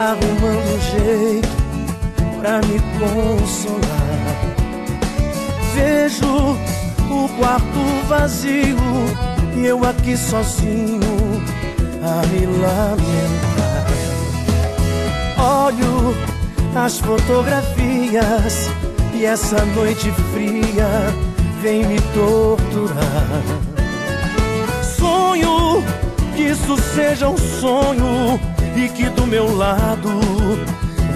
arrumando um jeito pra me consolar. Vejo o quarto vazio e eu aqui sozinho a me lamentar. Olho as fotografias e essa noite fria vem me torturar. Isso seja um sonho e que do meu lado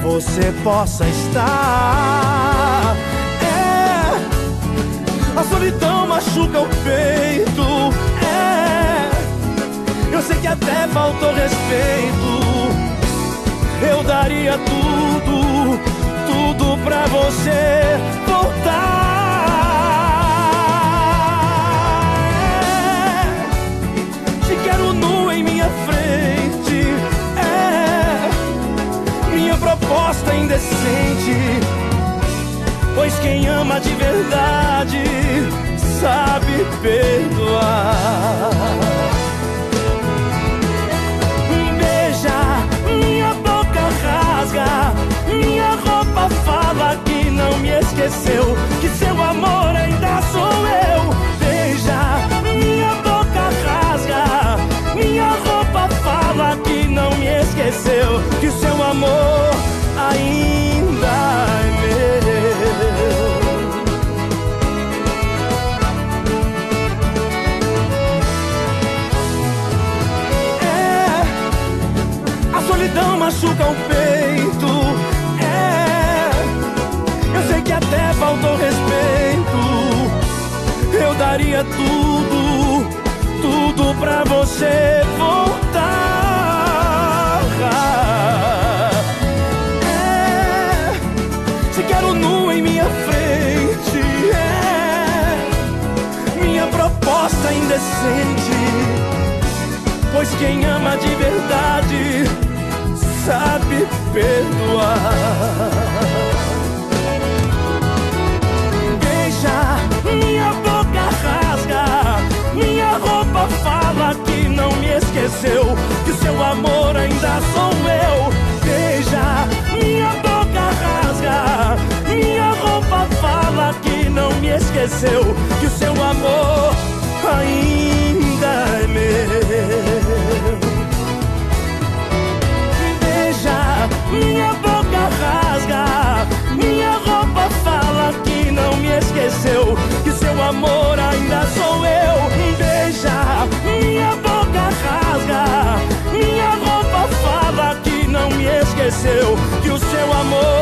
você possa estar. É, a solidão machuca o peito. É, eu sei que até faltou respeito. Eu daria tudo, tudo pra você voltar. Ama de verdade sabe perdoar. Beija, minha boca rasga, minha roupa fala que não me esqueceu, que seu amor ainda sou eu. Beija, minha boca rasga, minha roupa fala que não me esqueceu, que seu amor machuca o peito. É, eu sei que até faltou respeito. Eu daria tudo, tudo pra você voltar. É, te quero nu em minha frente. É, minha proposta indecente. Pois quem ama de verdade sabe perdoar. Beija, minha boca rasga, minha roupa fala que não me esqueceu, que seu amor ainda sou eu. Beija, minha boca rasga, minha roupa fala que não me esqueceu, que seu amor esqueceu que seu amor ainda sou eu. Beija, minha boca rasga, minha roupa fala que não me esqueceu, que o seu amor